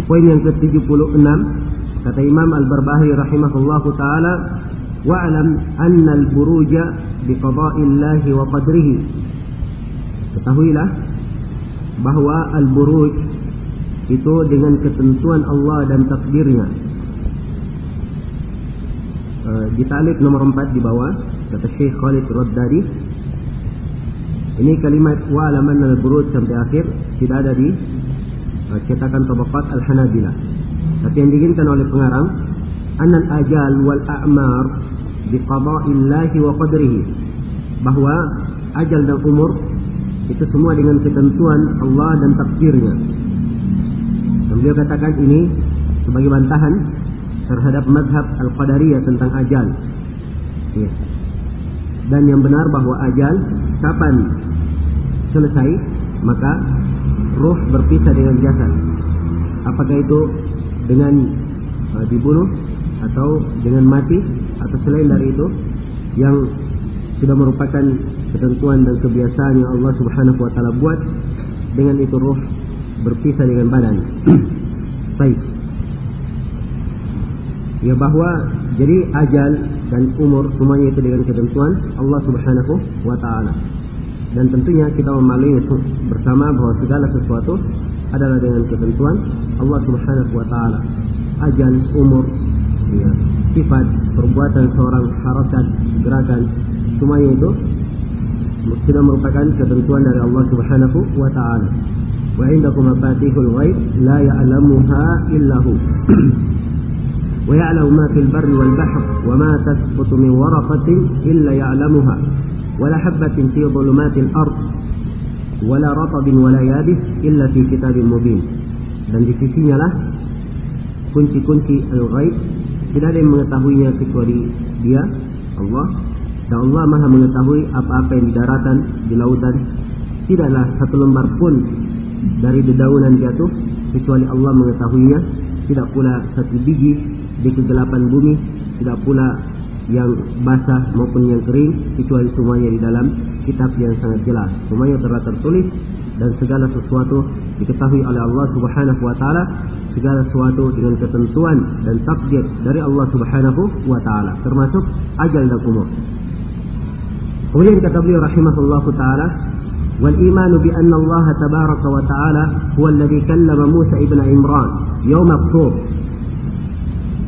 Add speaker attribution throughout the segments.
Speaker 1: Di poin yang ke-76 kata Imam Al-Barbahari rahimahullahu taala wa'lam anna al-buruja bi qada'illahi wa qadrihi. Ketahuilah bahwa al-buruj itu dengan ketentuan Allah dan takdirnya. E, di talib nomor 4 di bawah kata Syekh Khalid Raddadi ini kalimat wa'lam anna al-buruj sampai akhir tidak ada di cetakan tabaqat al-Hanabilah. Tapi yang diinginkan oleh pengarang anal ajal wal a'mar bi qada'illahi wa qadrihi bahwa ajal dan umur itu semua dengan ketentuan Allah dan takdirnya. Dan beliau katakan ini sebagai bantahan terhadap madhab al-qadariyah tentang ajal. Ya. Dan yang benar bahwa ajal kapan selesai maka ruh berpisah dengan jasad. Apakah itu dengan uh, dibunuh atau dengan mati atau selain dari itu yang sudah merupakan ketentuan dan kebiasaan yang Allah Subhanahu wa taala buat dengan itu ruh berpisah dengan badan. Baik. Ya bahwa jadi ajal dan umur semuanya itu dengan ketentuan Allah Subhanahu wa taala. Dan tentunya kita memahami bersama bahwa segala sesuatu adalah dengan ketentuan Allah Subhanahu wa taala. Ajal, umur, ya, sifat, perbuatan seorang, harakat, gerakan, semuanya itu sudah merupakan ketentuan dari Allah Subhanahu wa taala. Wa indakum mafatihul ghaib la ya'lamuha illa hu. Fil barri wal bahr wa ma tasqutu min waraqatin illa ya'lamuha. ولا حبة في ظلمات الأرض ولا رطب ولا يابس إلا في كتاب مبين dan di sisinya lah kunci-kunci al-ghaib tidak ada yang mengetahuinya kecuali dia Allah dan Allah maha mengetahui apa-apa yang di daratan di lautan tidaklah satu lembar pun dari dedaunan jatuh kecuali Allah mengetahuinya tidak pula satu biji di kegelapan bumi tidak pula yang basah maupun yang kering kecuali semuanya di dalam kitab yang sangat jelas. Semuanya telah tertulis dan segala sesuatu diketahui oleh Allah Subhanahu wa taala, segala sesuatu dengan ketentuan dan takdir dari Allah Subhanahu wa taala, termasuk ajal dan umur. Kemudian kata beliau rahimahullah taala, Allah tabaraka wa taala huwa alladhi kallama Musa ibn Imran yawm at-tur.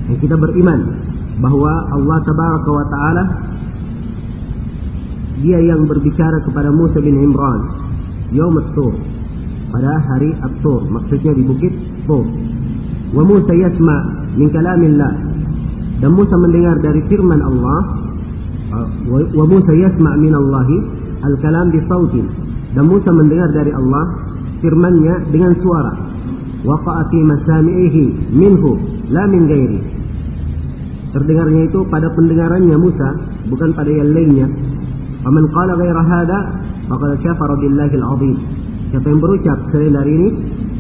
Speaker 1: Dan kita beriman bahwa Allah tabaraka wa taala dia yang berbicara kepada Musa bin Imran yaum at-tur pada hari at-tur maksudnya di bukit Tur. Wa Musa yasma min kalamillah dan Musa mendengar dari firman Allah wa Musa yasma min Allah al-kalam bi sautin dan Musa mendengar dari Allah firman-Nya dengan suara. Waqa'a fi masami'ihi minhu la min ghairi terdengarnya itu pada pendengarannya Musa bukan pada yang lainnya faman qala ghaira hada faqad kafara billahi al-azim siapa yang berucap selain dari ini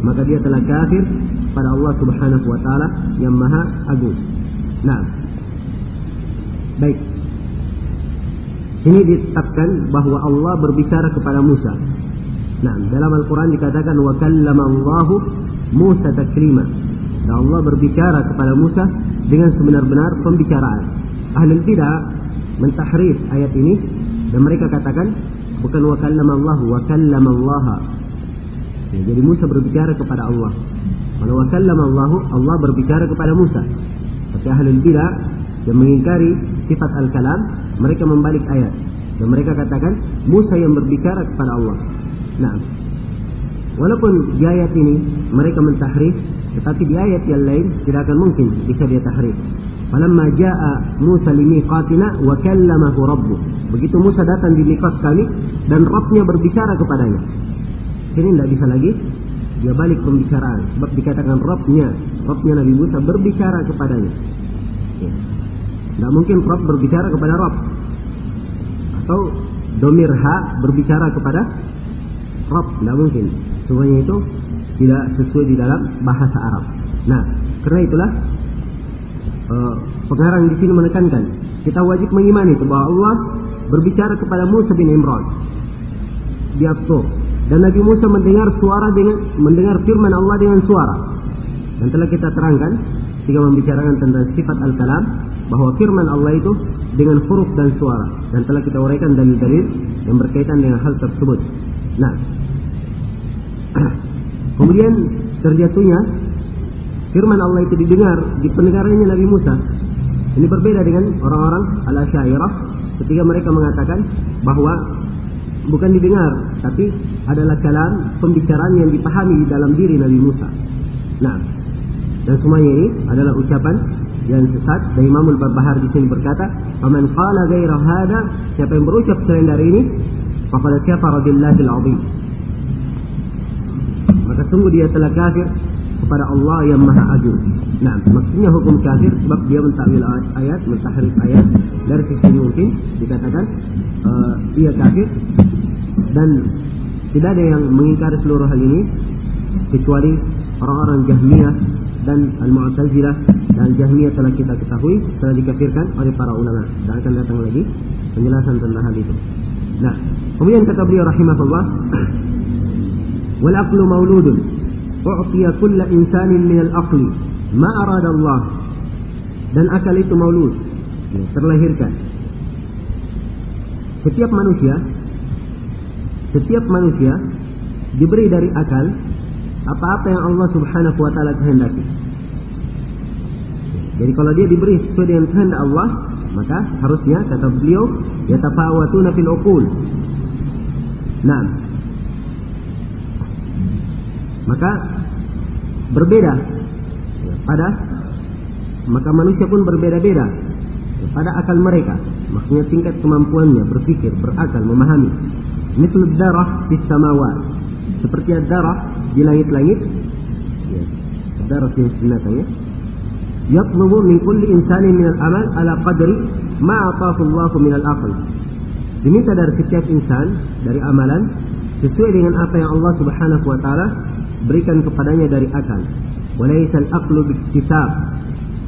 Speaker 1: maka dia telah kafir pada Allah Subhanahu wa taala yang Maha Agung. Nah. Baik. Sini ditetapkan bahwa Allah berbicara kepada Musa. Nah, dalam Al-Quran dikatakan wa kallama Allahu Musa taklima. Dan Allah berbicara kepada Musa dengan sebenar-benar pembicaraan. Ahli tidak mentahrif ayat ini dan mereka katakan bukan wa Allah wa Allah. Ya, jadi Musa berbicara kepada Allah. Kalau wa Allah, Allah berbicara kepada Musa. Tapi ahli tidak yang mengingkari sifat al-kalam, mereka membalik ayat. Dan mereka katakan Musa yang berbicara kepada Allah. Nah, walaupun di ayat ini mereka mentahrif, tetapi di ayat yang lain tidak akan mungkin bisa dia tahrif. Falamma jaa Musa limiqatina wa kallamahu rabbuh. Begitu Musa datang di miqat kami dan Rabbnya berbicara kepadanya. Sini tidak bisa lagi dia balik pembicaraan sebab dikatakan Rabbnya, Rabbnya Nabi Musa berbicara kepadanya. Ya. Tidak mungkin Rabb berbicara kepada Rabb. Atau domir ha berbicara kepada Rabb. Tidak mungkin. Semuanya itu tidak sesuai di dalam bahasa Arab. Nah, karena itulah uh, pengarang di sini menekankan kita wajib mengimani bahwa Allah berbicara kepada Musa bin Imran. Di dan Nabi Musa mendengar suara dengan mendengar firman Allah dengan suara. Dan telah kita terangkan jika membicarakan tentang sifat al-kalam bahwa firman Allah itu dengan huruf dan suara. Dan telah kita uraikan dalil-dalil yang berkaitan dengan hal tersebut. Nah, kemudian terjatuhnya firman Allah itu didengar di pendengarannya Nabi Musa. Ini berbeda dengan orang-orang al-Asyairah ketika mereka mengatakan bahwa bukan didengar tapi adalah kalam pembicaraan yang dipahami di dalam diri Nabi Musa. Nah, dan semuanya ini adalah ucapan yang sesat dan Imam Al-Barbahar di sini berkata, "Faman qala ghaira hada", siapa yang berucap selain dari ini, faqad kafara billahil azim. Maka sungguh dia telah kafir kepada Allah yang Maha Agung. Nah, maksudnya hukum kafir sebab dia mentakwil ayat, mentahrif ayat dari sisi mungkin dikatakan uh, kafir dan tidak ada yang mengingkari seluruh hal ini kecuali orang-orang Jahmiyah dan Al-Mu'tazilah dan Jahmiyah telah kita ketahui telah dikafirkan oleh para ulama dan akan datang lagi penjelasan tentang hal itu. Nah, kemudian kata beliau rahimahullah, "Wal aqlu mauludun u'tiya kulla insanin min al-aqli ma arada Allah." Dan akal itu maulud, ya, terlahirkan. Setiap manusia setiap manusia diberi dari akal apa-apa yang Allah Subhanahu wa taala kehendaki. Jadi kalau dia diberi sesuai dengan kehendak Allah, maka harusnya kata beliau yatafawatuna fil uqul. Nah, maka berbeda pada maka manusia pun berbeda-beda pada akal mereka. Maksudnya tingkat kemampuannya berpikir, berakal, memahami. Misal darah di samawat. Seperti darah di langit-langit ya, darat yang ya yatlubu min kulli insani min al-amal ala qadri ma atahu Allah min al-aql diminta dari setiap insan dari amalan sesuai dengan apa yang Allah Subhanahu wa taala berikan kepadanya dari akal walaysa al-aqlu biktisab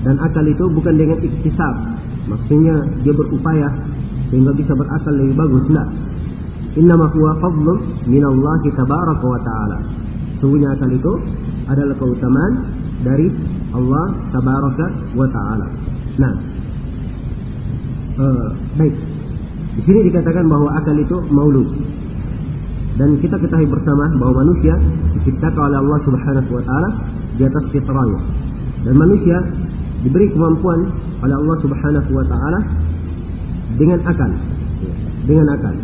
Speaker 1: dan akal itu bukan dengan iktisab maksudnya dia berupaya sehingga bisa berakal lebih bagus enggak innama huwa fadlun min Allah tabaraka wa taala Sesungguhnya akal itu adalah keutamaan dari Allah Tabaraka wa Taala. Nah, uh, baik. Di sini dikatakan bahwa akal itu maulud. Dan kita ketahui bersama bahwa manusia diciptakan oleh Allah Subhanahu wa taala di atas fitrahnya. Dan manusia diberi kemampuan oleh Allah Subhanahu wa taala dengan akal. Dengan akal.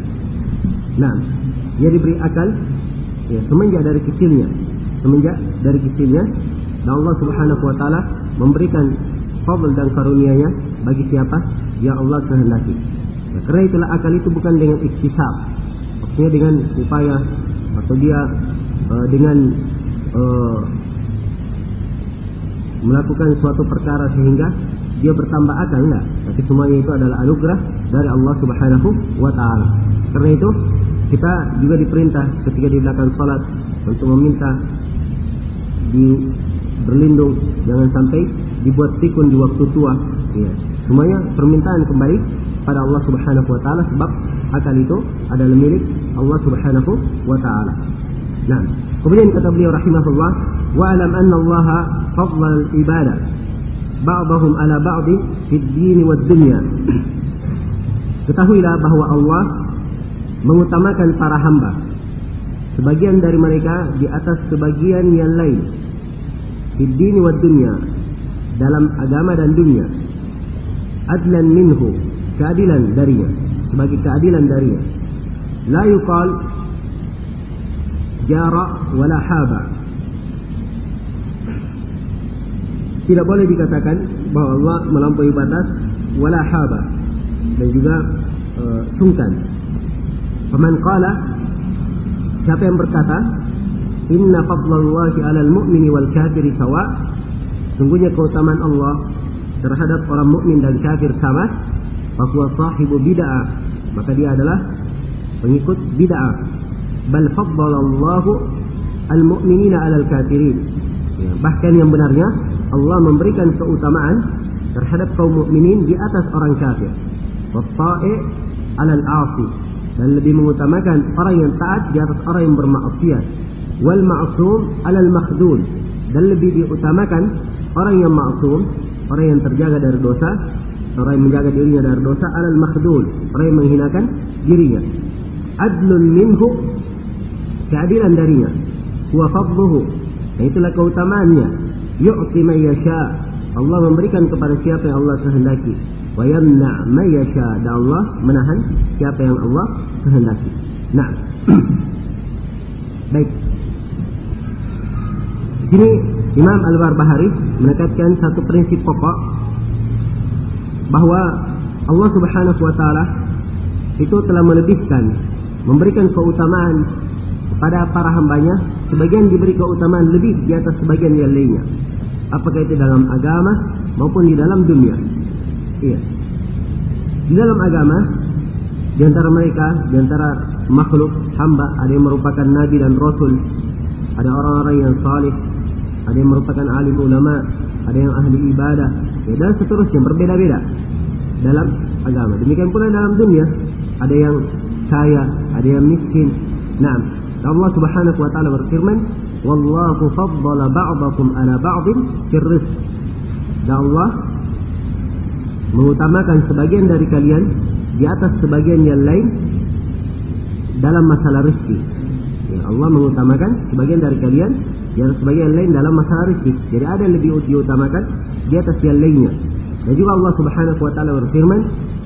Speaker 1: Nah, dia diberi akal ya, semenjak dari kecilnya semenjak dari kecilnya dan Allah Subhanahu wa taala memberikan fadl dan karunia-Nya bagi siapa yang Allah kehendaki. Nah, karena itulah akal itu bukan dengan iktisab, maksudnya dengan upaya atau dia uh, dengan uh, melakukan suatu perkara sehingga dia bertambah akal enggak, tapi semuanya itu adalah anugerah dari Allah Subhanahu wa taala. Karena itu kita juga diperintah ketika di belakang salat untuk meminta di berlindung, jangan sampai dibuat pikun di waktu tua. Ya. Semuanya permintaan kembali pada Allah Subhanahu wa taala sebab akal itu adalah milik Allah Subhanahu wa taala. Nah, kemudian kata beliau rahimahullah, "Wa alam anna Allah fadla al-ibadah ba'dahum ala ba'd fi din wa dunya." Ketahuilah bahwa Allah mengutamakan para hamba sebagian dari mereka di atas sebagian yang lain di din wa dunya dalam agama dan dunia adlan minhu keadilan darinya sebagai keadilan darinya. La yuqal jara wala haba. Tidak boleh dikatakan bahwa Allah melampaui batas wala haba dan juga uh, sungkan. Faman qala siapa yang berkata inna fadlallahi 'alal mu'mini wal kafiri sawa sungguhnya keutamaan Allah terhadap orang mukmin dan kafir sama bahwa sahibu bid'ah. Maka dia adalah pengikut bid'ah. Bal faddalallahu al-mu'minina 'alal kafirin. Ya, bahkan yang benarnya Allah memberikan keutamaan terhadap kaum mukminin di atas orang kafir. Watta'i 'alal 'asi. Dan lebih mengutamakan orang yang taat di atas orang yang bermaksiat. Wal ma'sum 'alal makhdud. Dan lebih diutamakan orang yang ma'sum orang yang terjaga dari dosa orang yang menjaga dirinya dari dosa alal makhdul orang yang menghinakan dirinya. Adlun minhu keadilan darinya. Wa fadluhu. Dan itulah keutamaannya. Yu'ti man yasha. Allah memberikan kepada siapa yang Allah kehendaki. Wa yamna man yasha. Dan Allah menahan siapa yang Allah kehendaki. Nah. Baik. Sini Imam Al-Barbahari menekankan satu prinsip pokok bahwa Allah Subhanahu wa taala itu telah melebihkan memberikan keutamaan kepada para hambanya sebagian diberi keutamaan lebih di atas sebagian yang lainnya. Apakah itu dalam agama maupun di dalam dunia? Iya. Di dalam agama di antara mereka di antara makhluk hamba ada yang merupakan nabi dan rasul. Ada orang-orang yang salih ada yang merupakan alim ulama ada yang ahli ibadah ya, dan seterusnya berbeda-beda dalam agama. Demikian pula dalam dunia ada yang kaya, ada yang miskin. Nah, Allah Subhanahu wa taala berfirman, "Wallahu faddala ba'dakum 'ala ba'din fir rizq." Dan Allah mengutamakan sebagian dari kalian di atas sebagian yang lain dalam masalah rezeki. Ya, Allah mengutamakan sebagian dari kalian di atas sebagian lain dalam masalah rezeki. Jadi ada yang lebih diutamakan di atas yang lainnya. Juga Allah Subhanahu wa taala berfirman,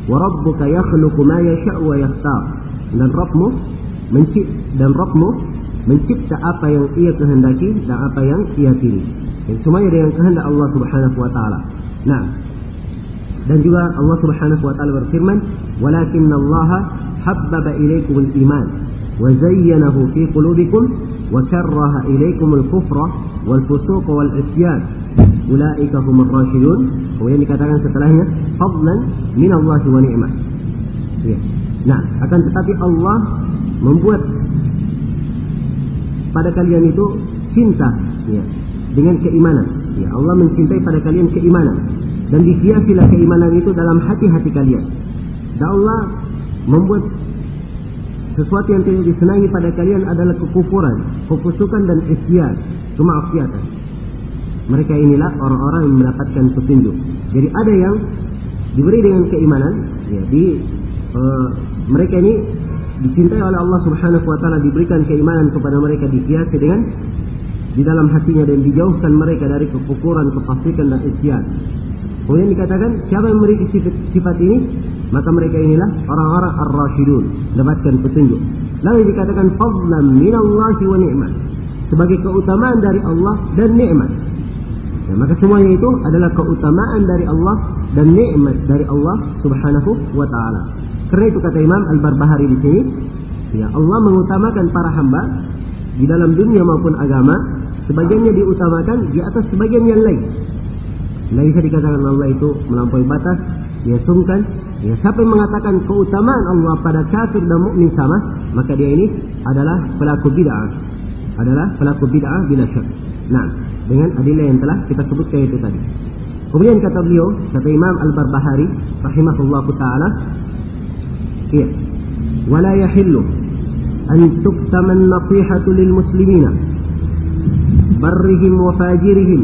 Speaker 1: "Wa rabbuka yakhluqu ma yasha'u wa yakhtar." Dan Rabbmu mencipt dan Rabbmu mencipta apa yang ia kehendaki dan apa yang ia pilih. Dan semuanya dengan kehendak Allah Subhanahu wa taala. Nah, dan juga Allah Subhanahu wa taala berfirman, "Walakin Allah habbaba ilaikum al-iman wa zayyanahu fi qulubikum wa karraha ilaikum al-kufra wal fusuq wal isyan." Ulaika humur rasyidun. Kemudian dikatakan setelahnya, fadlan min Allah wa ni'mah. Ya. Nah, akan tetapi Allah membuat pada kalian itu cinta ya, dengan keimanan. Ya, Allah mencintai pada kalian keimanan dan dihiasilah keimanan itu dalam hati-hati kalian. Dan Allah membuat sesuatu yang tidak disenangi pada kalian adalah kekufuran, kefusukan dan isyan, kemaksiatan. Mereka inilah orang-orang yang mendapatkan petunjuk. Jadi ada yang diberi dengan keimanan, ya, uh, mereka ini dicintai oleh Allah Subhanahu wa taala diberikan keimanan kepada mereka dihiasi dengan di dalam hatinya dan dijauhkan mereka dari kekufuran, kefasikan dan isyan. Kemudian dikatakan siapa yang memiliki sifat, sifat ini maka mereka inilah orang-orang ar-rasyidun dapatkan petunjuk. Lalu dikatakan fadlan minallahi wa ni'mah sebagai keutamaan dari Allah dan nikmat. Ya, maka semuanya itu adalah keutamaan dari Allah dan nikmat dari Allah Subhanahu wa taala. Karena itu kata Imam Al-Barbahari di sini, ya Allah mengutamakan para hamba di dalam dunia maupun agama, sebagiannya diutamakan di atas sebagian yang lain. Tidak bisa dikatakan Allah itu melampaui batas, ya sungkan. Ya, siapa yang mengatakan keutamaan Allah pada kafir dan mukmin sama, maka dia ini adalah pelaku bid'ah. Adalah pelaku bid'ah bila syak. Nah, dengan adillah yang telah kita sebutkan itu tadi. Kemudian kata beliau, kata Imam Al-Barbahari rahimahullahu taala, iya, "Wala yahillu an tuktama an-nasihatu lil muslimina barrihim wa fajirihim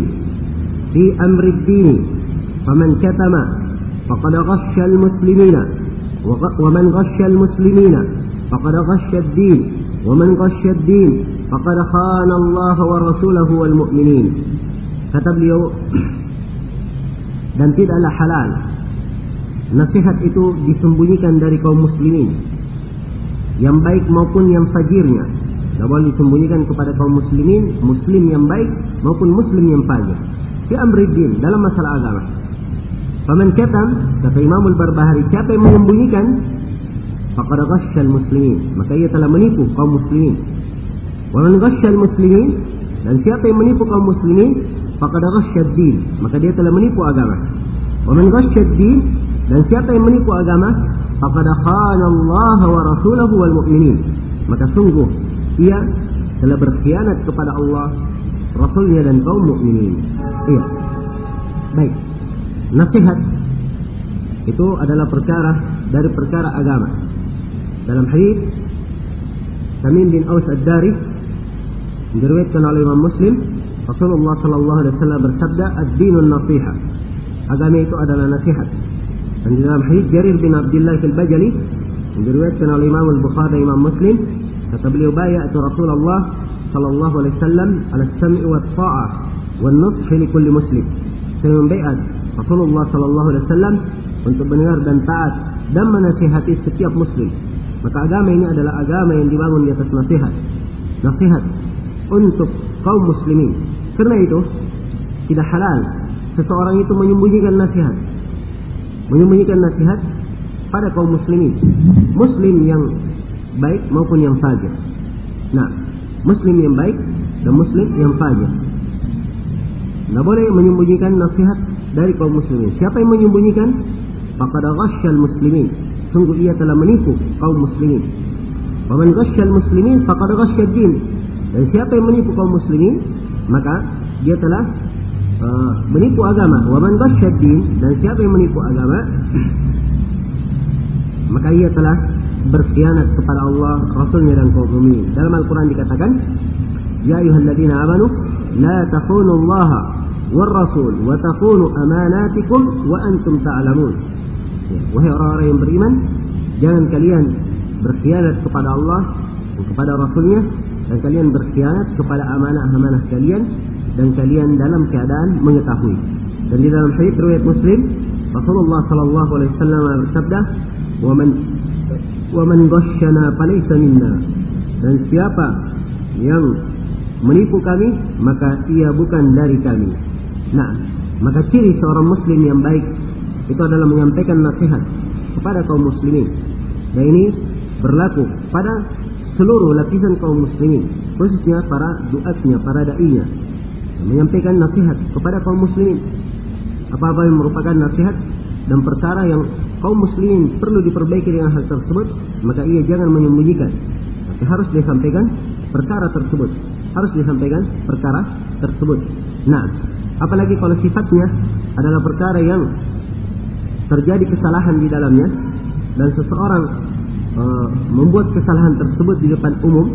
Speaker 1: fi amri ad-din faman katama faqad ghashsha al-muslimina ومن غش المسلمين فقد غش الدين ومن غش الدين فقد خان الله ورسوله والمؤمنين kata beliau dan tidaklah halal nasihat itu disembunyikan dari kaum muslimin yang baik maupun yang fajirnya tidak boleh disembunyikan kepada kaum muslimin muslim yang baik maupun muslim yang fajir fi amri din dalam masalah agama Faman katam kata Imam Al-Barbahari siapa yang menyembunyikan faqad ghasyal muslimin maka ia telah menipu kaum muslimin Waman ghasyal muslimin dan siapa yang menipu kaum muslimin faqad ghasyad din maka dia telah menipu agama. Waman ghasyad din dan siapa yang menipu agama faqad khana Allah wa rasulahu wal mu'minin maka sungguh ia telah berkhianat kepada Allah, Rasulnya dan kaum mukminin. Iya. Baik. Nasihat itu adalah perkara dari perkara agama. Dalam hadis Tamim bin Aus Ad-Dari diriwayatkan oleh Imam Muslim Rasulullah sallallahu alaihi wasallam bersabda ad-dinun nasiha agama itu adalah nasihat dan di dalam hadis Jarir bin Abdullah al-Bajali diriwayatkan oleh Imam Al-Bukhari Imam Muslim kata beliau bayat Rasulullah sallallahu alaihi wasallam ala sam'i wa ta'ah wa nush li kulli muslim saya membaiat Rasulullah sallallahu alaihi wasallam untuk mendengar dan taat dan menasihati setiap muslim maka agama ini adalah agama yang dibangun di atas nasihat nasihat untuk kaum muslimin. Karena itu tidak halal seseorang itu menyembunyikan nasihat. Menyembunyikan nasihat pada kaum muslimin. Muslim yang baik maupun yang fajir. Nah, muslim yang baik dan muslim yang fajir. Tidak boleh menyembunyikan nasihat dari kaum muslimin. Siapa yang menyembunyikan? Faqad muslimin. Sungguh ia telah menipu kaum muslimin. Wa man ghasyal muslimin faqad ghasyad din. Dan siapa yang menipu kaum muslimin, maka dia telah uh, menipu agama. Wa man din dan siapa yang menipu agama, maka ia telah berkhianat kepada Allah, Rasulnya dan kaum mukminin. Dalam Al-Quran dikatakan, Ya ayuhalladzina amanu, la takhunu Allah wal Rasul wa takhunu amanatikum Ya, wahai orang-orang yang beriman, jangan kalian berkhianat kepada Allah dan kepada Rasulnya dan kalian berkhianat kepada amanah-amanah kalian dan kalian dalam keadaan mengetahui. Dan di dalam hadis riwayat Muslim, Rasulullah sallallahu alaihi wasallam bersabda, "Wa man wa man ghashana falaysa minna." Dan siapa yang menipu kami, maka ia bukan dari kami. Nah, maka ciri seorang muslim yang baik itu adalah menyampaikan nasihat kepada kaum muslimin. Dan ini berlaku pada seluruh lapisan kaum muslimin, khususnya para duatnya, para dai-nya, menyampaikan nasihat kepada kaum muslimin. Apa-apa yang merupakan nasihat dan perkara yang kaum muslimin perlu diperbaiki dengan hal tersebut, maka ia jangan menyembunyikan. Tapi harus disampaikan perkara tersebut. Harus disampaikan perkara tersebut. Nah, apalagi kalau sifatnya adalah perkara yang terjadi kesalahan di dalamnya dan seseorang uh, membuat kesalahan tersebut di depan umum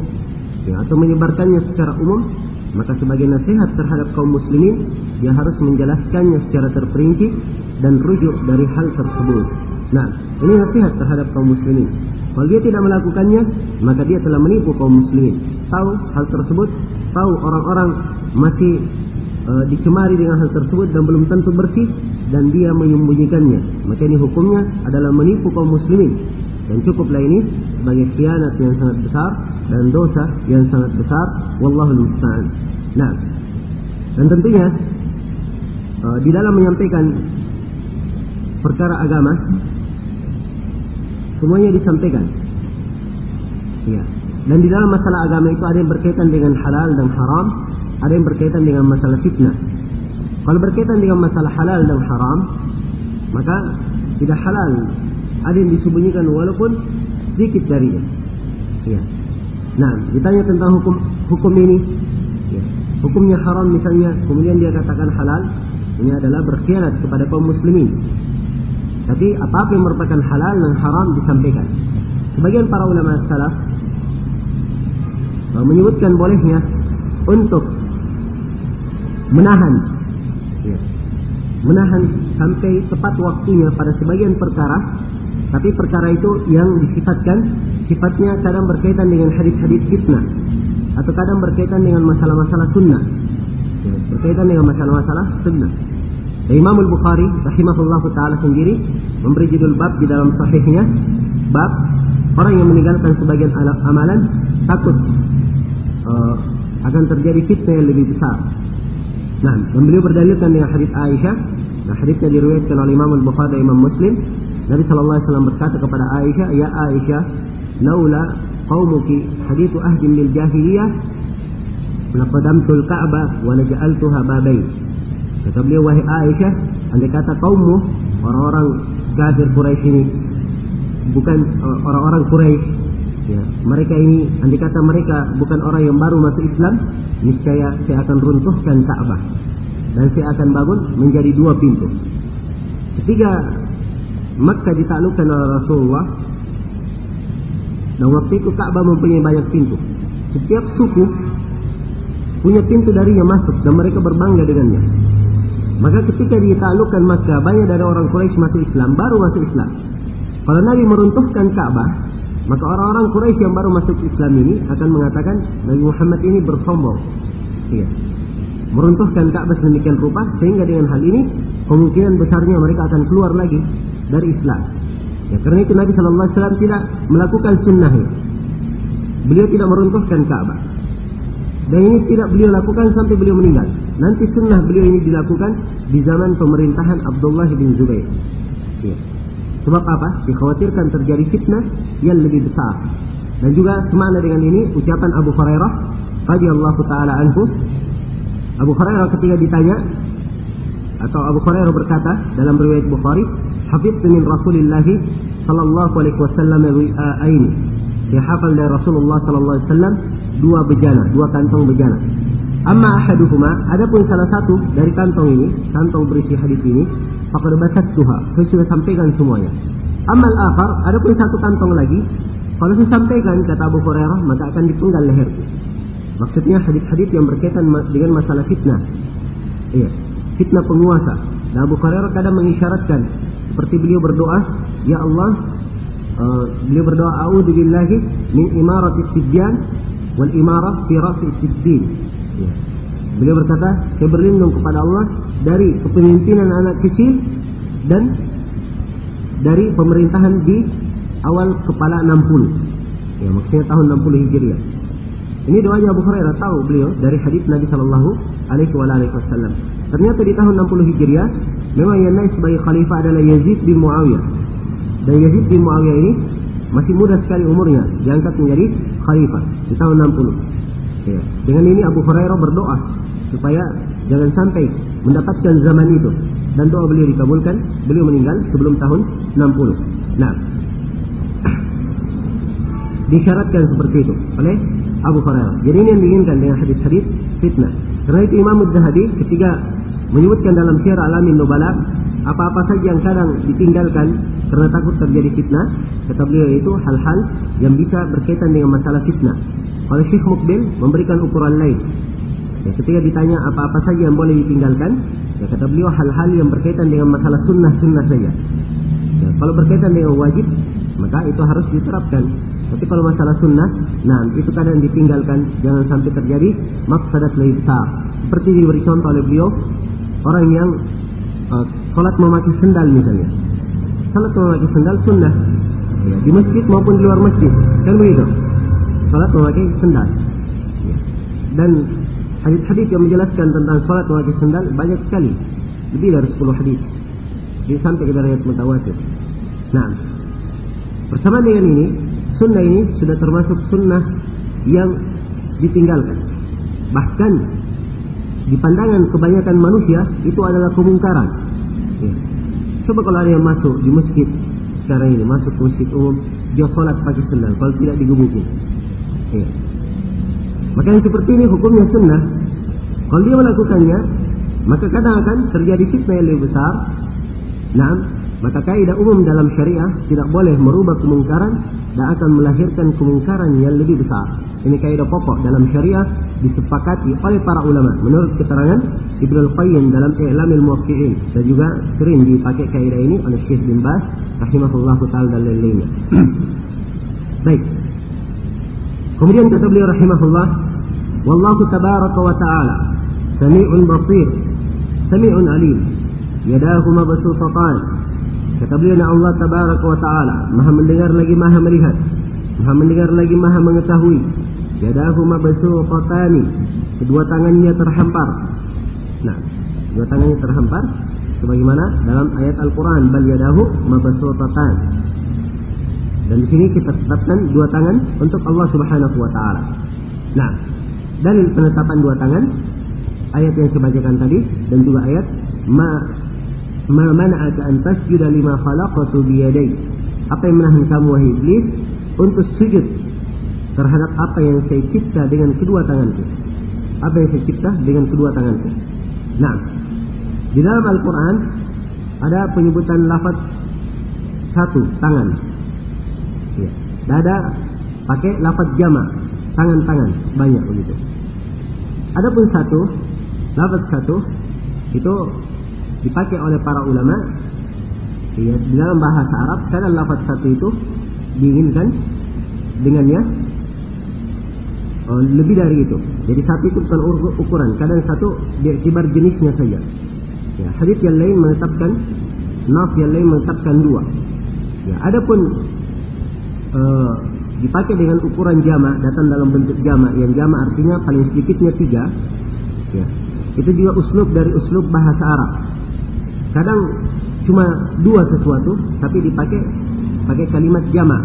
Speaker 1: ya, atau menyebarkannya secara umum maka sebagai nasihat terhadap kaum muslimin dia harus menjelaskannya secara terperinci dan rujuk dari hal tersebut. Nah, ini nasihat terhadap kaum muslimin. Kalau dia tidak melakukannya, maka dia telah menipu kaum muslimin. Tahu hal tersebut, tahu orang-orang masih uh, dicemari dengan hal tersebut dan belum tentu bersih dan dia menyembunyikannya. Maka ini hukumnya adalah menipu kaum muslimin. Dan cukuplah ini sebagai khianat yang sangat besar dan dosa yang sangat besar. Wallahu musta'an. Nah dan tentunya uh, di dalam menyampaikan perkara agama semuanya disampaikan. Ya dan di dalam masalah agama itu ada yang berkaitan dengan halal dan haram ada yang berkaitan dengan masalah fitnah kalau berkaitan dengan masalah halal dan haram maka tidak halal ada yang disembunyikan walaupun sedikit darinya. Ya. Nah, ditanya tentang hukum hukum ini. Ya. hukumnya haram misalnya, kemudian dia katakan halal, ini adalah berkhianat kepada kaum muslimin. Tapi apa-apa yang merupakan halal dan haram disampaikan. Sebagian para ulama salaf menyebutkan bolehnya untuk menahan ya, menahan sampai tepat waktunya pada sebagian perkara tapi perkara itu yang disifatkan sifatnya kadang berkaitan dengan hadis-hadis fitnah atau kadang berkaitan dengan masalah-masalah sunnah ya, berkaitan dengan masalah-masalah sunnah. Dan Imam Al-Bukhari rahimahullah taala sendiri memberi judul bab di dalam sahihnya bab orang yang meninggalkan sebagian amalan takut uh, akan terjadi fitnah yang lebih besar. Nah, dan beliau berdalilkan dengan hadis Aisyah. Nah, hadisnya diriwayatkan oleh Imam Al-Bukhari dan Imam Muslim. Nabi sallallahu alaihi wasallam berkata kepada Aisyah, "Ya Aisyah, laula qaumuki hadithu ahdin lil jahiliyah laqadamtul Ka'bah wa naj'altuha babain." Kata beliau, "Wahai Aisyah, andai kata kaummu orang-orang kafir Quraisy ini bukan eh, orang-orang Quraisy. Ya, mereka ini andai kata mereka bukan orang yang baru masuk Islam niscaya saya akan runtuhkan Ka'bah dan saya akan bangun menjadi dua pintu. Ketika Makkah ditaklukkan oleh Rasulullah. Dan waktu itu Ka'bah mempunyai banyak pintu. Setiap suku punya pintu darinya masuk dan mereka berbangga dengannya. Maka ketika ditaklukkan Makkah banyak dari orang Quraisy masuk Islam baru masuk Islam kalau Nabi meruntuhkan Ka'bah maka orang-orang Quraisy yang baru masuk Islam ini akan mengatakan Nabi Muhammad ini bersombong. Iya. Meruntuhkan Ka'bah sedemikian rupa sehingga dengan hal ini kemungkinan besarnya mereka akan keluar lagi dari Islam. Ya, karena itu Nabi Shallallahu Alaihi Wasallam tidak melakukan sunnah Beliau tidak meruntuhkan Ka'bah. Dan ini tidak beliau lakukan sampai beliau meninggal. Nanti sunnah beliau ini dilakukan di zaman pemerintahan Abdullah bin Zubair. Ya. Sebab apa? Dikhawatirkan terjadi fitnah yang lebih besar. Dan juga semana dengan ini ucapan Abu Hurairah radhiyallahu taala anhu. Abu Hurairah ketika ditanya atau Abu Hurairah berkata dalam riwayat Bukhari, "Hafidtu min Rasulillah sallallahu alaihi wasallam aini." Dia hafal dari Rasulullah sallallahu alaihi wasallam dua bejana, dua kantong bejana. Amma ahaduhuma, adapun salah satu dari kantong ini, kantong berisi hadis ini, Faqad tuha. Saya sudah sampaikan semuanya. Amal akhar, ada pun satu kantong lagi. Kalau saya sampaikan kata Abu Hurairah, maka akan dipenggal leherku. Maksudnya hadis-hadis yang berkaitan dengan masalah fitnah. Iya, fitnah penguasa. Dan Abu Hurairah kadang mengisyaratkan seperti beliau berdoa, Ya Allah, uh, beliau berdoa, A'udzu billahi min imarati sibyan wal imarah fi rasi sibbin. Ya. Beliau berkata, saya berlindung kepada Allah dari kepemimpinan anak kecil dan dari pemerintahan di awal kepala 60. Ya, maksudnya tahun 60 Hijriah. Ini doanya Abu Hurairah tahu beliau dari hadis Nabi Shallallahu Alaihi Wasallam. Ternyata di tahun 60 Hijriah memang yang naik sebagai khalifah adalah Yazid bin Muawiyah. Dan Yazid bin Muawiyah ini masih muda sekali umurnya, diangkat menjadi khalifah di tahun 60. Ya. Dengan ini Abu Hurairah berdoa supaya jangan sampai mendapatkan zaman itu. Dan doa beliau dikabulkan. Beliau meninggal sebelum tahun 60 nah. Disyaratkan seperti itu oleh Abu Hurairah. Jadi ini yang diinginkan dengan hadis-hadis fitnah. Karena itu Imam Zahabi ketika menyebutkan dalam syiar alamin nubala apa-apa saja yang kadang ditinggalkan karena takut terjadi fitnah kata beliau itu hal-hal yang bisa berkaitan dengan masalah fitnah. Oleh Syekh Mukbil memberikan ukuran lain Ketika ditanya apa-apa saja yang boleh ditinggalkan, ya kata beliau hal-hal yang berkaitan dengan masalah sunnah-sunnah saja. Ya, kalau berkaitan dengan wajib, maka itu harus diterapkan. Tapi kalau masalah sunnah, nah itu kadang ditinggalkan, jangan sampai terjadi maksadat lebih besar. Seperti diberi contoh oleh beliau, orang yang uh, sholat memakai sendal misalnya. Sholat memakai sendal sunnah, ya, di masjid maupun di luar masjid, kan begitu. Sholat memakai sendal. Ya. Dan Hadis-hadis yang menjelaskan tentang sholat memakai sendal banyak sekali. Lebih dari 10 hadis. Jadi sampai ke riwayat mutawatir. Nah, bersama dengan ini, sunnah ini sudah termasuk sunnah yang ditinggalkan. Bahkan di pandangan kebanyakan manusia itu adalah kemungkaran. Ya. Coba kalau ada yang masuk di masjid sekarang ini, masuk ke masjid umum, dia sholat pakai sendal, kalau tidak digebukin. Ya. Maka yang seperti ini hukumnya sunnah. Kalau dia melakukannya, maka kadang akan terjadi fitnah yang lebih besar. Nah, maka kaidah umum dalam syariah tidak boleh merubah kemungkaran dan akan melahirkan kemungkaran yang lebih besar. Ini kaidah pokok dalam syariah disepakati oleh para ulama menurut keterangan Ibnu Al-Qayyim dalam I'lamil Muwaqqi'in dan juga sering dipakai kaidah ini oleh Syekh bin Baz rahimahullah taala dan lain-lainnya. Baik. Kemudian kata beliau rahimahullah, wallahu tabaraka wa ta'ala sami'un basir, sami'un alim, yadahu mabsutatan. Kata beliau Allah tabaraka ta'ala, Maha mendengar lagi Maha melihat, Maha mendengar lagi Maha mengetahui. Yadahu mabsutatani. Kedua tangannya terhampar. Nah, kedua tangannya terhampar sebagaimana dalam ayat Al-Qur'an bal yadahu mabsutatan. Dan di sini kita tetapkan dua tangan untuk Allah Subhanahu wa taala. Nah, dalil penetapan dua tangan ayat yang saya bacakan tadi dan juga ayat ma ma mana'aka an tasjuda lima khalaqtu bi yaday. Apa yang menahan kamu wahai iblis untuk sujud terhadap apa yang saya cipta dengan kedua tanganku. Apa yang saya cipta dengan kedua tanganku. Nah, di dalam Al-Quran ada penyebutan lafaz satu tangan. Ya. Ada pakai lafaz jama tangan-tangan banyak begitu. Adapun satu lafaz satu itu dipakai oleh para ulama ya, di dalam bahasa Arab karena lafaz satu itu diinginkan dengannya oh, lebih dari itu. Jadi satu itu bukan ukuran, kadang satu diiktibar jenisnya saja. Ya, hadis yang lain menetapkan nas yang lain menetapkan dua. Ya, adapun uh, dipakai dengan ukuran jama datang dalam bentuk jama yang jama artinya paling sedikitnya tiga. Ya, itu juga uslub dari uslub bahasa Arab. Kadang cuma dua sesuatu tapi dipakai pakai kalimat jama.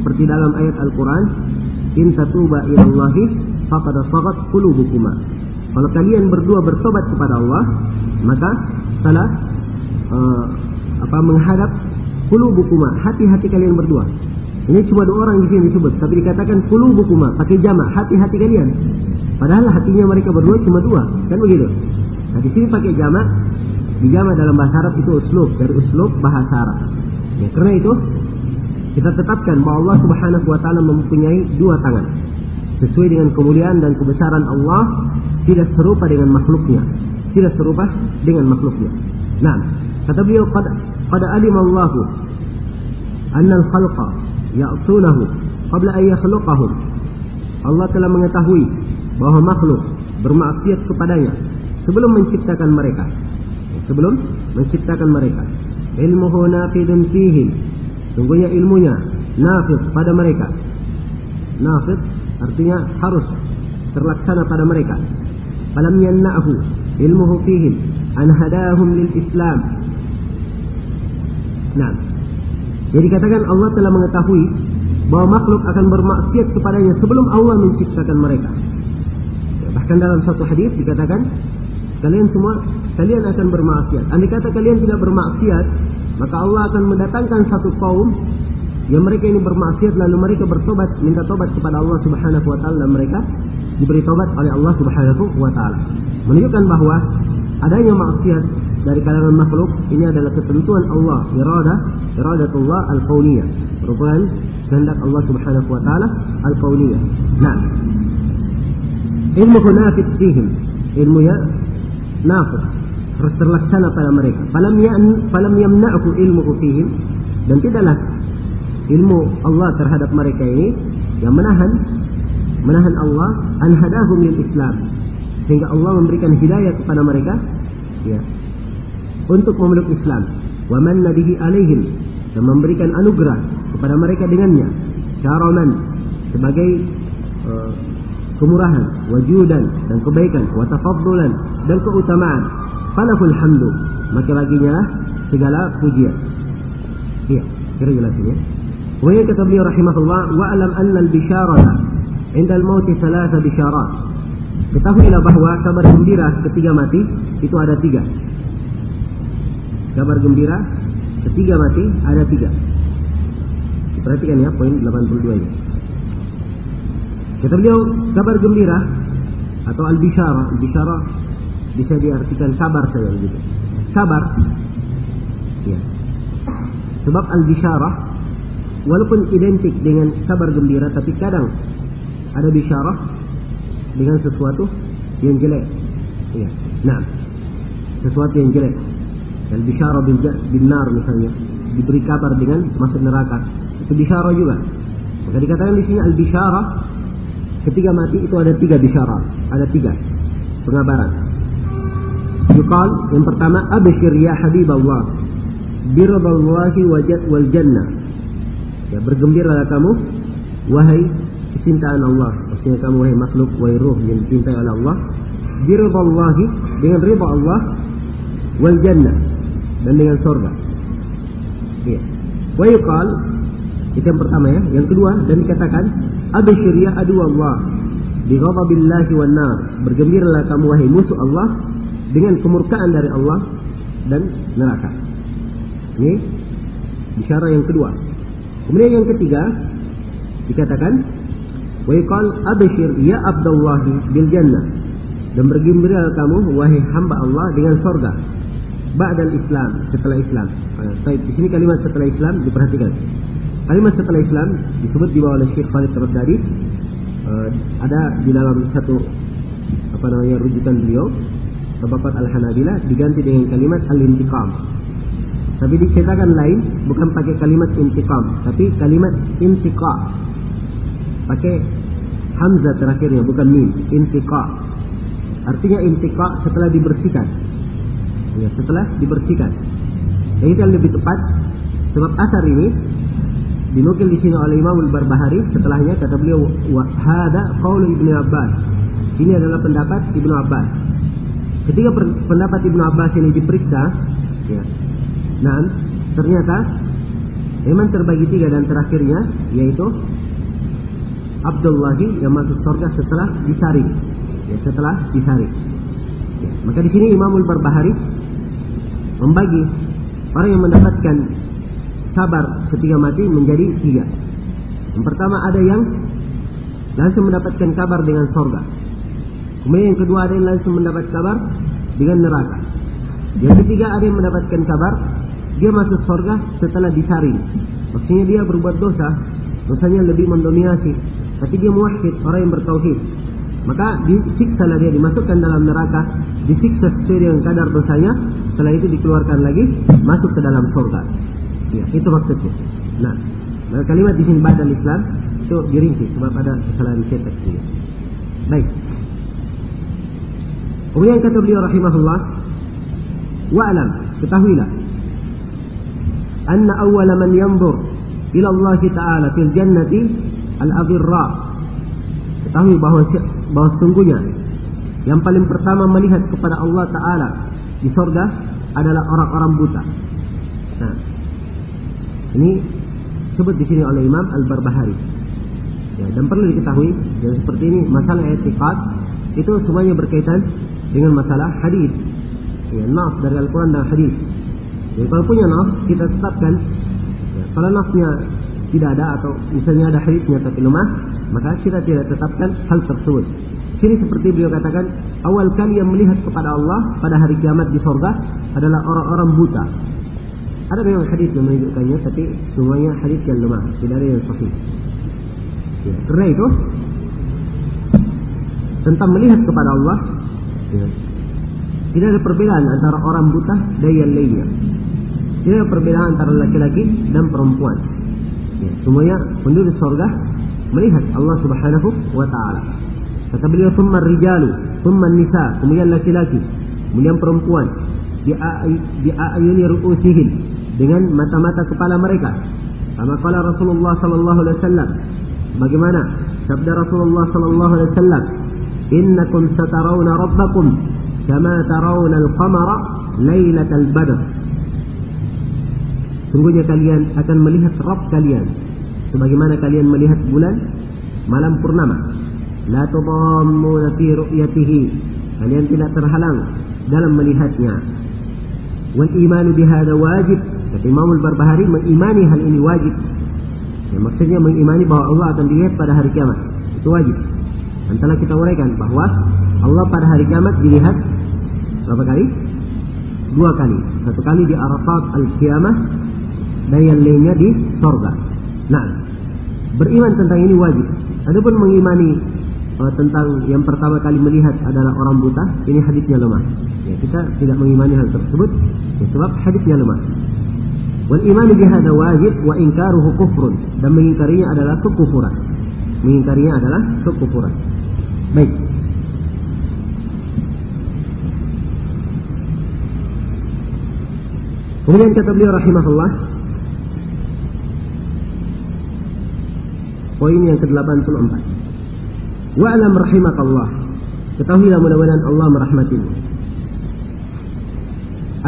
Speaker 1: Seperti dalam ayat Al-Quran in tatuba ilallahi faqad sagat qulubukuma kalau kalian berdua bertobat kepada Allah maka salah uh, apa menghadap qulubukuma hati-hati kalian berdua. Ini cuma dua orang di sini disebut tapi dikatakan qulubukuma pakai jama hati-hati kalian padahal hatinya mereka berdua cuma dua kan begitu nah di sini pakai jama di jama dalam bahasa Arab itu uslub dari uslub bahasa Arab ya, karena itu kita tetapkan bahwa Allah Subhanahu wa taala mempunyai dua tangan. Sesuai dengan kemuliaan dan kebesaran Allah tidak serupa dengan makhluknya. Tidak serupa dengan makhluknya. Nah, kata beliau qad qad alim Allah anna al-khalqa ya'tunahu qabla an. Allah telah mengetahui bahwa makhluk bermaksiat kepadanya sebelum menciptakan mereka. Sebelum menciptakan mereka. Ilmuhu nafidun fihim Sungguhnya ilmunya nafid pada mereka. Nafid artinya harus terlaksana pada mereka. Falam yanna'hu ilmuhu fihim an hadahum lil Islam. Nah, jadi katakan Allah telah mengetahui bahwa makhluk akan bermaksiat kepadanya sebelum Allah menciptakan mereka. Bahkan dalam satu hadis dikatakan kalian semua kalian akan bermaksiat. Andai kata kalian tidak bermaksiat, maka Allah akan mendatangkan satu kaum yang mereka ini bermaksiat lalu mereka bertobat minta tobat kepada Allah Subhanahu wa taala mereka diberi tobat oleh Allah Subhanahu wa taala. Menunjukkan bahwa adanya maksiat dari kalangan makhluk ini adalah ketentuan Allah, irada, iradatullah al-kauniyah. Merupakan kehendak Allah Subhanahu wa taala al-kauniyah. Nah, ilmu nafid fihim, ilmunya nafid terus terlaksana pada mereka. Falam yan falam yamna'hu ilmu fihim. Dan tidaklah ilmu Allah terhadap mereka ini yang menahan menahan Allah an hadahum lil Islam. Sehingga Allah memberikan hidayah kepada mereka ya untuk memeluk Islam. Wa man bihi alaihim. Dan memberikan anugerah kepada mereka dengannya. Syaraman. Sebagai uh, kemurahan wajudan dan kebaikan wa tafaddulan dan keutamaan. Falahul hamdu. Maka baginya segala pujian. Iya kira jelas ini Kemudian kata beliau rahimahullah wa alam anna al-bisyarata inda al-maut thalatha bisyarat ketahuilah bahwa kabar gembira ketika mati itu ada tiga. Kabar gembira ketiga mati ada tiga. Perhatikan ya poin 82 ini kata beliau kabar gembira atau al-bisyara al-bisyara bisa diartikan kabar saja begitu. Kabar. Ya. Sebab al-bisyarah walaupun identik dengan kabar gembira tapi kadang ada bisyarah dengan sesuatu yang jelek. Ya. Nah, sesuatu yang jelek. Dan bisyarah bin nar misalnya diberi kabar dengan masuk neraka. Itu bisyarah juga. Maka dikatakan di sini al-bisyarah ketika mati itu ada tiga bisyarah, ada tiga pengabaran. Yuqal yang pertama abshir ya habiballah biradallahi wal jannah. Ya bergembiralah kamu wahai kecintaan Allah. Maksudnya kamu wahai makhluk wahai ruh yang dicintai oleh Allah biradallahi dengan ridha Allah wal jannah dan dengan surga. Ya. Wa yuqal itu yang pertama ya. Yang kedua dan dikatakan absyir ya adu Allah bi ghadabillahi nar. Bergembiralah kamu wahai musuh Allah dengan kemurkaan dari Allah dan neraka. Ini bicara yang kedua. Kemudian yang ketiga dikatakan wa yuqal absyir ya Abdullah bil jannah. Dan bergembiralah kamu wahai hamba Allah dengan surga. Ba'dal Islam, setelah Islam. Baik, di sini kalimat setelah Islam diperhatikan. Kalimat setelah Islam disebut di bawah oleh Syekh Khalid Raddadi uh, ada di dalam satu apa namanya rujukan beliau Bapak Al-Hanabila diganti dengan kalimat al-intiqam. Tapi di cetakan lain bukan pakai kalimat intiqam, tapi kalimat intiqa. Pakai hamzah terakhirnya bukan mim, intiqa. Artinya intiqa setelah dibersihkan. Ya, setelah dibersihkan. Itu yang lebih tepat sebab asar ini dinukil di sini oleh Imam Al-Barbahari setelahnya kata beliau hada qaul Ibnu Abbas. Ini adalah pendapat Ibnu Abbas. Ketika pendapat Ibnu Abbas ini diperiksa, ya. Nah, ternyata memang terbagi tiga dan terakhirnya yaitu Abdullah yang masuk surga setelah disaring. Ya, setelah disaring. Ya. Maka di sini Imamul Barbahari membagi orang yang mendapatkan sabar ketika mati menjadi tiga. Yang pertama ada yang langsung mendapatkan kabar dengan sorga. Kemudian yang kedua ada yang langsung mendapat kabar dengan neraka. Yang ketiga ada yang mendapatkan kabar dia masuk sorga setelah disaring. Maksudnya dia berbuat dosa, dosanya lebih mendominasi. Tapi dia muwahhid, orang yang bertauhid. Maka disiksa lah dia dimasukkan dalam neraka, disiksa sesuai dengan kadar dosanya, setelah itu dikeluarkan lagi masuk ke dalam surga. Ya, itu maksudnya. Nah, nah kalimat di sini badal Islam itu dirinci sebab ada kesalahan cetak sini. Baik. Kemudian kata beliau rahimahullah, wa'lam, ketahuilah, anna awwala man yanzur ila Allah Ta'ala fil jannati al-aghirra. Ketahui bahwa bahwa sungguhnya yang paling pertama melihat kepada Allah Ta'ala di sorga adalah orang-orang buta. Nah, ini sebut di sini oleh Imam Al-Barbahari. Ya, dan perlu diketahui, yang seperti ini masalah etikat itu semuanya berkaitan dengan masalah hadis. Ya, nas dari Al-Quran dan hadis. Jadi kalau punya nas, kita tetapkan. Ya, kalau nasnya tidak ada atau misalnya ada hadisnya tapi lemah, maka kita tidak tetapkan hal tersebut. Sini seperti beliau katakan, awal kali yang melihat kepada Allah pada hari kiamat di sorga adalah orang-orang buta. Ada memang hadis yang menunjukkannya, tapi semuanya hadis yang lemah, tidak ada yang sahih. Ya, karena itu tentang melihat kepada Allah, ya, tidak ada perbedaan antara orang buta dan yang lainnya. Tidak ada perbedaan antara laki-laki dan perempuan. Ya, semuanya penduduk sorga melihat Allah Subhanahu wa taala. Kata beliau summa rijalu, summa nisa, kemudian laki-laki, kemudian perempuan di ayuni ru'usihim dengan mata-mata kepala mereka. Kama kala Rasulullah sallallahu alaihi wasallam. Bagaimana sabda Rasulullah sallallahu alaihi wasallam? Innakum satarawna rabbakum kama tarawna al-qamara lailatal badr. Sungguhnya kalian akan melihat Rabb kalian sebagaimana kalian melihat bulan malam purnama La tudammuna fi ru'yatihi. Kalian tidak terhalang dalam melihatnya. Wal imanu bihada wajib. Kata Imam Al-Barbahari mengimani hal ini wajib. Ya, maksudnya mengimani bahwa Allah akan dilihat pada hari kiamat. Itu wajib. Dan telah kita uraikan bahwa Allah pada hari kiamat dilihat Berapa kali? Dua kali. Satu kali di Arafat Al-Qiyamah dan yang lainnya di sorga. Nah, beriman tentang ini wajib. Adapun mengimani uh, tentang yang pertama kali melihat adalah orang buta, ini hadisnya lemah. Ya, kita tidak mengimani hal tersebut ya, sebab hadisnya lemah. Wal iman bihada wajib wa inkaruhu kufrun dan mengingkarinya adalah kekufuran. Mengingkarinya adalah kekufuran. Baik. Kemudian kata beliau rahimahullah Poin yang ke-84 Wa'alam rahimakallah Ketahuilah mudah-mudahan Allah merahmatimu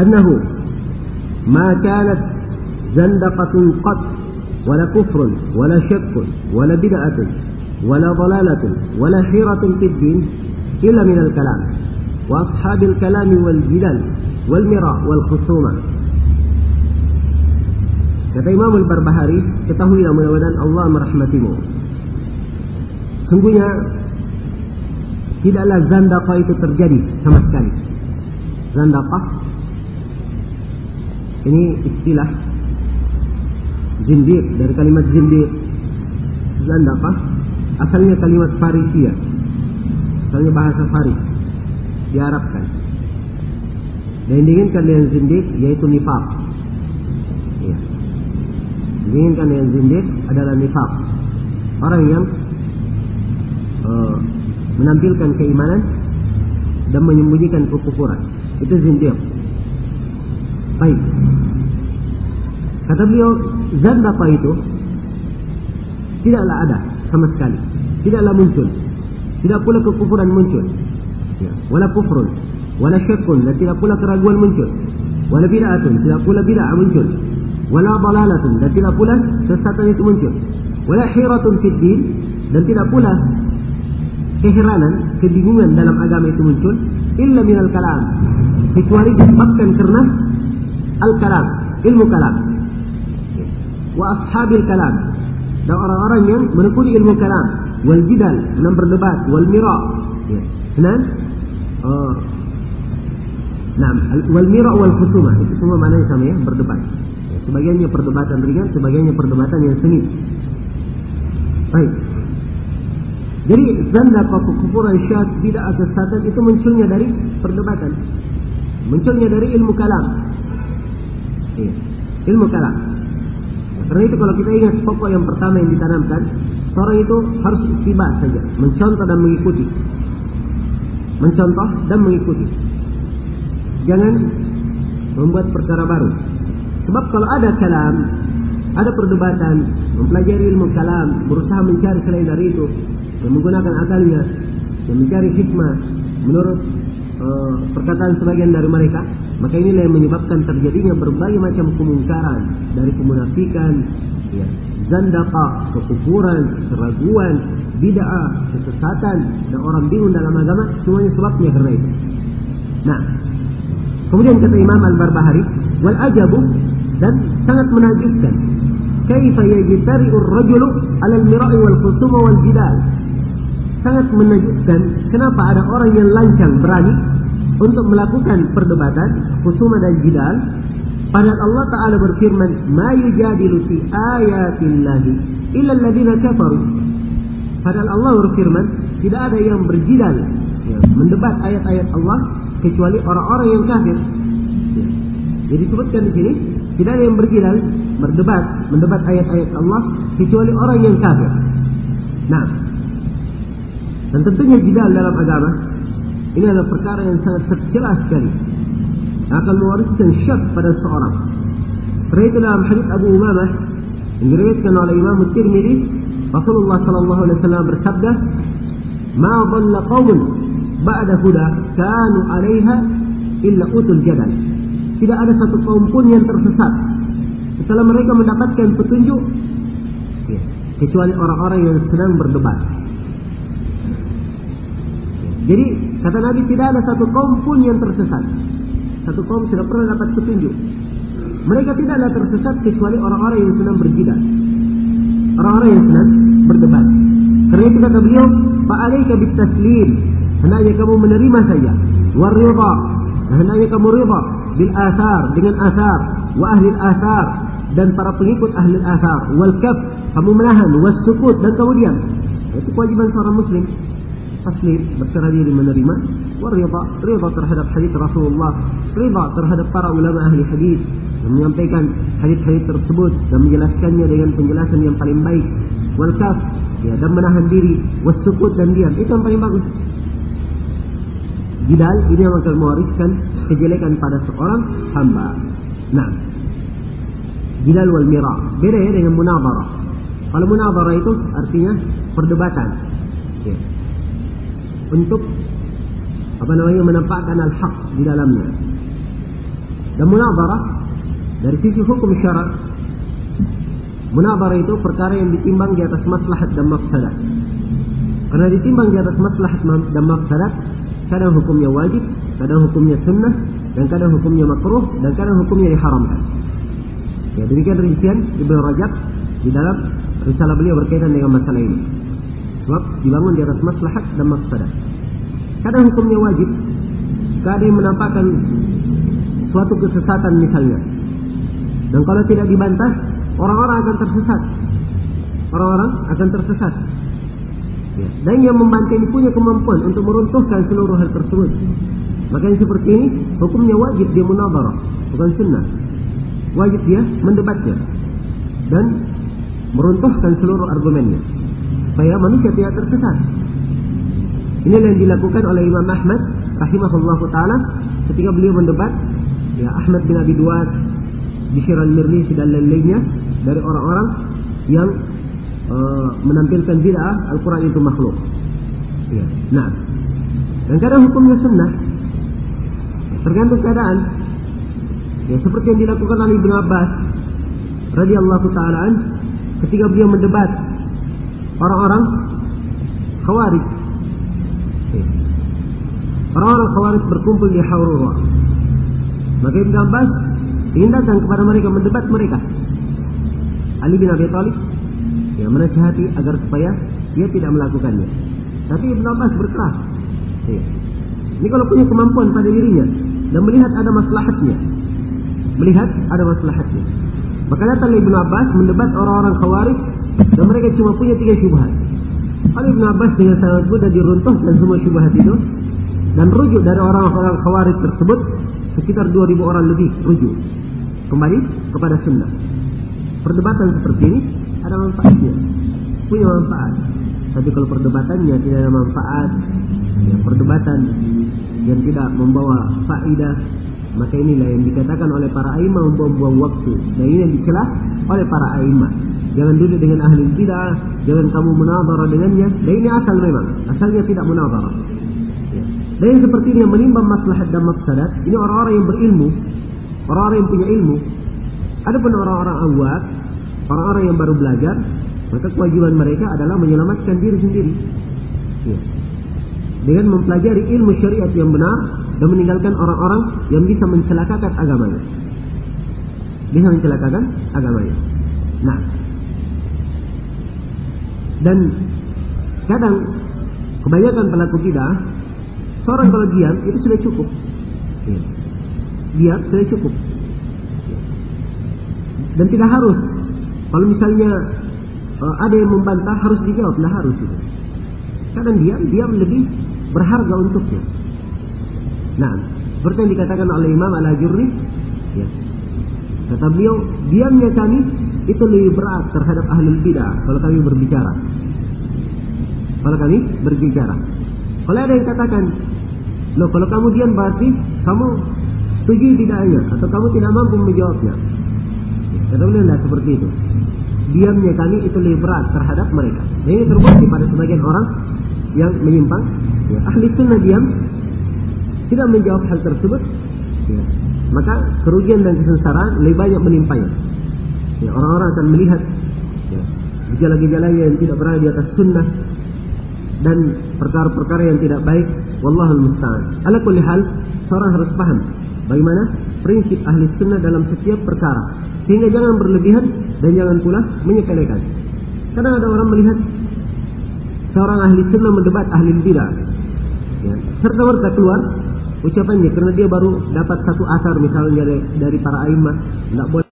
Speaker 1: Annahu Ma kanat zandaqatun qad Wala kufrun Wala syakkun Wala bid'atun Wala dalalatun Wala hiratun fid din Illa minal kalam Wa ashabil kalami wal jidal Wal mira wal khusumah Kata Imam Al-Barbahari, ketahuilah mudah-mudahan Allah merahmatimu. Sungguhnya tidaklah zandaqah itu terjadi sama sekali. Zandaqah ini istilah zindir dari kalimat zindir. Zandaqah asalnya kalimat Farisia. Asalnya bahasa Faris diarabkan. Dan diinginkan dengan zindir yaitu nifaq. Ya diinginkan dengan zindik adalah nifak. Orang yang uh, menampilkan keimanan dan menyembunyikan kekufuran. Itu zindik. Baik. Kata beliau, zat apa itu tidaklah ada sama sekali. Tidaklah muncul. Tidak pula kekufuran muncul. Ya. Wala kufrun. Wala syakun. Dan tidak pula keraguan muncul. Wala bid'atun. Tidak pula bid'ah muncul wala dalalatun dan tidak pula sesatan itu muncul wala hiratun fid dan tidak pula keheranan kebingungan dalam agama itu muncul illa minal kalam kecuali disebabkan karena al kalam ilmu kalam wa ashabil kalam dan orang-orang yang menekuni ilmu kalam wal jidal senang berdebat wal mira ya. senang uh, Nah, wal mira wal khusumah itu semua maknanya sama ya, berdebat. Sebagiannya perdebatan ringan, sebagiannya perdebatan yang sengit. Baik. Jadi zanda kekufuran syak tidak kesesatan itu munculnya dari perdebatan. Munculnya dari ilmu kalam. Iya. Ilmu kalam. Karena itu kalau kita ingat pokok yang pertama yang ditanamkan, seorang itu harus tiba saja, mencontoh dan mengikuti. Mencontoh dan mengikuti. Jangan membuat perkara baru. Sebab kalau ada kalam, ada perdebatan, mempelajari ilmu kalam, berusaha mencari selain dari itu, dan menggunakan akalnya, dan mencari hikmah menurut uh, perkataan sebagian dari mereka, maka inilah yang menyebabkan terjadinya berbagai macam kemungkaran dari kemunafikan, ya, zandaka, kekufuran, keraguan, bid'ah, kesesatan, dan orang bingung dalam agama, semuanya sebabnya karena itu. Nah, kemudian kata Imam Al-Barbahari, wal ajabu dan sangat menakjubkan. Kaifa yajtari'ur rajulu 'ala al-mira'i wal khusuma wal jidal. Sangat menakjubkan kenapa ada orang yang lancang berani untuk melakukan perdebatan, khusuma dan jidal Padahal Allah Ta'ala berfirman, Ma yujadilu fi ayatillahi illa alladhina kafaru. Padahal Allah berfirman, tidak ada yang berjidal, ya, mendebat ayat-ayat Allah kecuali orang-orang yang kafir. Ya. Jadi disebutkan di sini tidak ada yang berjidal, berdebat, mendebat ayat-ayat Allah kecuali orang yang kafir. Nah, dan tentunya jidal dalam agama ini adalah perkara yang sangat tercela sekali. Akan mewariskan syak pada seorang. Karena itu dalam hadis Abu Umamah yang diriwayatkan oleh Imam Tirmidzi, Rasulullah sallallahu alaihi wasallam bersabda, "Ma dhalla qaumun ba'da huda kanu 'alaiha illa utul jadal." tidak ada satu kaum pun yang tersesat setelah mereka mendapatkan petunjuk ya, kecuali orang-orang yang sedang berdebat. Jadi kata Nabi tidak ada satu kaum pun yang tersesat. Satu kaum tidak pernah dapat petunjuk. Mereka tidaklah tersesat kecuali orang-orang yang sedang berjidat. Orang-orang yang sedang berdebat. Karena itu kata beliau, "Fa'alaika bitaslim." Hendaknya kamu menerima saja. Waridha hendaknya kamu ridha bil asar dengan asar wa ahli asar dan para pengikut ahli asar wal kaf kamu menahan was sukut dan kamu diam itu kewajiban seorang muslim taslim berserah diri menerima ridha ridha terhadap hadis Rasulullah ridha terhadap para ulama ahli hadis yang menyampaikan hadis-hadis tersebut dan menjelaskannya dengan penjelasan yang paling baik wal kaf ya dan menahan diri wasukut dan diam itu yang paling bagus Jidal ini yang akan mewariskan kejelekan pada seorang hamba. Nah, jidal wal mira beda ya dengan munabara. Kalau munabara itu artinya perdebatan. Ya. Untuk apa namanya menampakkan al-haq di dalamnya. Dan munabara dari sisi hukum syarat Munabara itu perkara yang ditimbang di atas maslahat dan mafsadat. Karena ditimbang di atas maslahat dan mafsadat, kadang hukumnya wajib, kadang hukumnya sunnah, dan kadang hukumnya makruh, dan kadang hukumnya diharamkan. Ya, demikian rincian Ibnu Rajab di dalam risalah beliau berkaitan dengan masalah ini. Sebab dibangun di atas maslahat dan mafsadat. Kadang hukumnya wajib, kadang menampakkan suatu kesesatan misalnya. Dan kalau tidak dibantah, orang-orang akan tersesat. Orang-orang akan tersesat. Ya. Dan yang membantah ini punya kemampuan untuk meruntuhkan seluruh hal tersebut. Maka yang seperti ini hukumnya wajib dia munabarah, bukan sunnah. Wajib dia mendebatnya dan meruntuhkan seluruh argumennya supaya manusia tidak tersesat. Ini yang dilakukan oleh Imam Ahmad rahimahullah taala ketika beliau mendebat ya Ahmad bin Abi Duat, Bishr al-Mirnisi dan lain-lainnya dari orang-orang yang uh, menampilkan bid'ah Al-Quran itu makhluk. Ya. Nah, dan kadang hukumnya sunnah tergantung keadaan. Ya, seperti yang dilakukan oleh Ibnu Abbas radhiyallahu taala ketika beliau mendebat orang-orang Khawarij. Orang-orang Khawarij berkumpul di Haurura. Maka Ibnu Abbas ingin datang kepada mereka mendebat mereka. Ali bin Abi Thalib ya menasihati agar supaya dia tidak melakukannya. Tapi Ibn Abbas berkeras. Ya. Ini kalau punya kemampuan pada dirinya dan melihat ada maslahatnya, melihat ada maslahatnya. Maka datang Ibn Abbas mendebat orang-orang khawarij dan mereka cuma punya tiga syubhat. Kalau Ibn Abbas dengan sangat mudah diruntuhkan semua syubhat itu dan rujuk dari orang-orang khawarij tersebut sekitar 2000 orang lebih rujuk kembali kepada sunnah. Perdebatan seperti ini ada manfaatnya punya manfaat tapi kalau perdebatannya tidak ada manfaat ya perdebatan yang tidak membawa faidah maka inilah yang dikatakan oleh para imam membuang-buang waktu dan ini yang dicela oleh para imam jangan duduk dengan ahli bidah jangan kamu munadharah dengannya dan ini asal memang asalnya tidak munadharah ya. dan yang seperti ini yang menimbang maslahat dan mafsadat ini orang-orang yang berilmu orang-orang yang punya ilmu adapun orang-orang awak orang-orang yang baru belajar, maka kewajiban mereka adalah menyelamatkan diri sendiri. Ya. Dengan mempelajari ilmu syariat yang benar dan meninggalkan orang-orang yang bisa mencelakakan agamanya. Bisa mencelakakan agamanya. Nah, dan kadang kebanyakan pelaku bidah seorang kalau diam itu sudah cukup. Ya. Diam sudah cukup. Dan tidak harus kalau misalnya uh, ada yang membantah harus dijawab, lah harus itu. Kadang diam, diam lebih berharga untuknya. Nah, seperti yang dikatakan oleh Imam Al-Ajurri, ya. kata beliau, diamnya kami itu lebih berat terhadap ahli bidah kalau kami berbicara. Kalau kami berbicara. Kalau ada yang katakan, loh kalau kamu diam berarti kamu setuju tidaknya atau kamu tidak mampu menjawabnya. Kata beliau tidak seperti itu diamnya kami itu lebih berat terhadap mereka. Dan ini terbukti pada sebagian orang yang menyimpang. Ya, ahli sunnah diam tidak menjawab hal tersebut. Ya, maka kerugian dan kesengsaraan lebih banyak menimpanya. Ya, orang-orang akan melihat ya, gejala-gejala yang tidak berada di atas sunnah dan perkara-perkara yang tidak baik. Wallahul musta'an. Ala kulli hal, seorang harus paham bagaimana prinsip ahli sunnah dalam setiap perkara. Sehingga jangan berlebihan dan jangan pula menyepelekan. Kadang ada orang melihat seorang ahli sunnah mendebat ahli bidah. Ya, serta merta keluar ucapannya karena dia baru dapat satu asar misalnya dari, dari para imam tidak boleh